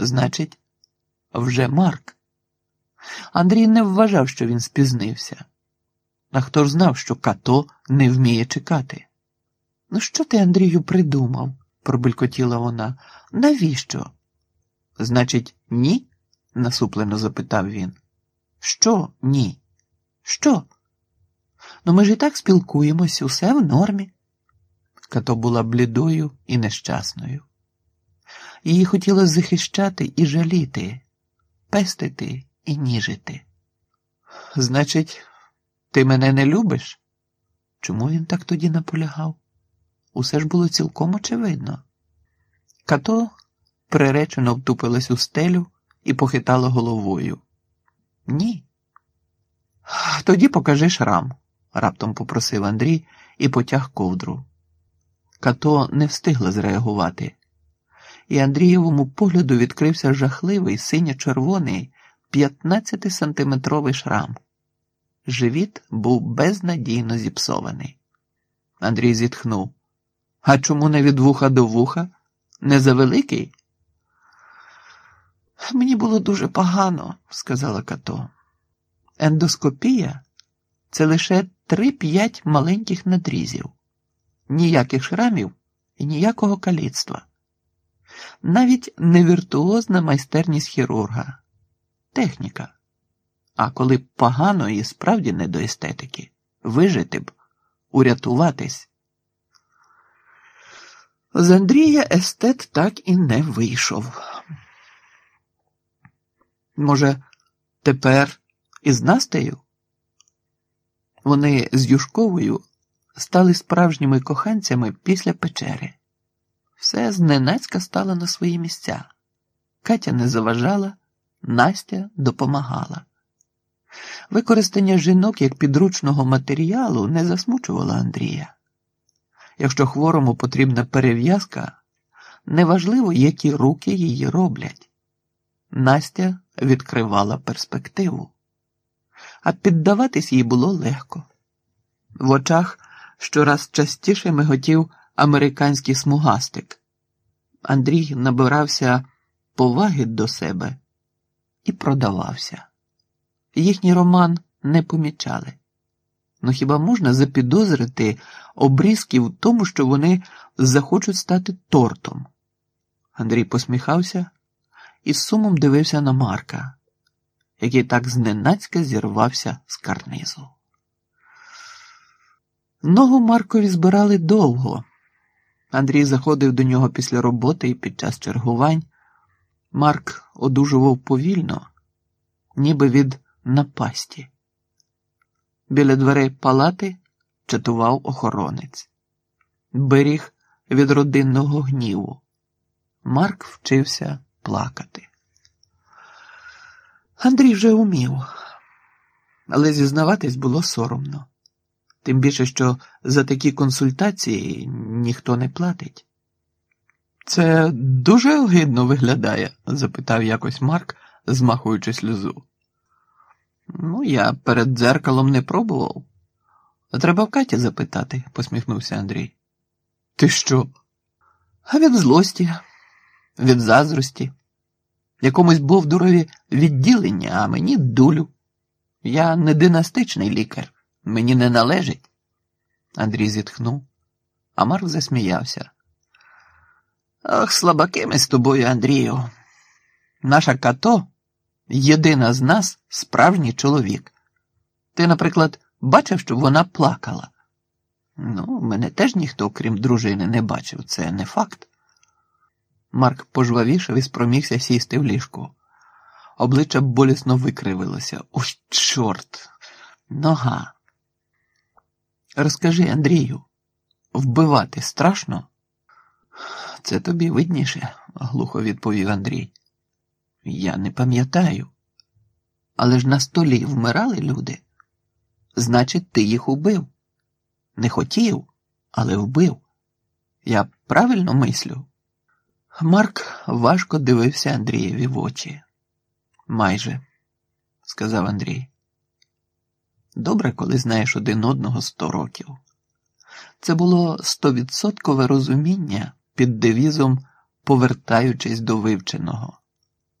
Значить, вже Марк. Андрій не вважав, що він спізнився. А хто ж знав, що като не вміє чекати? Ну, що ти, Андрію, придумав? пробелькотіла вона. Навіщо? Значить, ні? насуплено запитав він. Що ні? Що? Ну ми ж і так спілкуємось, усе в нормі. Като була блідою і нещасною. Її хотілося захищати і жаліти, пестити і ніжити. Значить, ти мене не любиш? Чому він так тоді наполягав? Усе ж було цілком очевидно. Като приречено втупилась у стелю і похитала головою. Ні. Тоді покажи шрам, раптом попросив Андрій і потяг ковдру. Като не встигла зреагувати, і Андрієвому погляду відкрився жахливий синьо-червоний 15-сантиметровий шрам. Живіт був безнадійно зіпсований. Андрій зітхнув. А чому не від вуха до вуха? Не завеликий? Мені було дуже погано, сказала Като. Ендоскопія це лише три-п'ять маленьких надрізів, ніяких шрамів і ніякого каліцтва. Навіть не віртуозна майстерність хірурга, техніка. А коли погано і справді не до естетики, вижити б, урятуватись. З Андрія естет так і не вийшов. Може, тепер із Настею? Вони з Юшковою стали справжніми коханцями після печери. Все зненацька стало на свої місця. Катя не заважала, Настя допомагала. Використання жінок як підручного матеріалу не засмучувало Андрія. Якщо хворому потрібна перев'язка, неважливо, які руки її роблять. Настя відкривала перспективу, а піддаватись їй було легко. В очах щораз частіше миготів американський смугастик. Андрій набирався поваги до себе і продавався. Їхній роман не помічали. Ну хіба можна запідозрити обрізки в тому, що вони захочуть стати тортом? Андрій посміхався і з сумом дивився на Марка, який так зненацька зірвався з карнизу. Ногу Маркові збирали довго. Андрій заходив до нього після роботи і під час чергувань. Марк одужував повільно, ніби від напасті. Біля дверей палати чатував охоронець, беріг від родинного гніву. Марк вчився плакати. Андрій вже умів, але зізнаватись було соромно. Тим більше, що за такі консультації ніхто не платить. Це дуже огидно виглядає? запитав якось Марк, змахуючи сльозу. Ну, я перед дзеркалом не пробував. Треба в Каті запитати, посміхнувся Андрій. Ти що? А від злості, від заздрості, якомусь бовдурові відділення, а мені дулю. Я не династичний лікар, мені не належить. Андрій зітхнув, а Марк засміявся. Ох, слабаки ми з тобою, Андрію. Наша като єдина з нас справжній чоловік. Ти, наприклад, бачив, щоб вона плакала? Ну, мене теж ніхто, крім дружини, не бачив, це не факт. Марк пожвавішав і спромігся сісти в ліжку. Обличчя болісно викривилося. Ось, чорт, нога. Розкажи, Андрію, вбивати страшно? Це тобі видніше, глухо відповів Андрій. Я не пам'ятаю. Але ж на столі вмирали люди. Значить, ти їх убив. Не хотів, але вбив. Я правильно мислю. Марк важко дивився Андрієві в очі. Майже, сказав Андрій. Добре, коли знаєш один одного сто років. Це було стовідсоткове розуміння під девізом повертаючись до вивченого.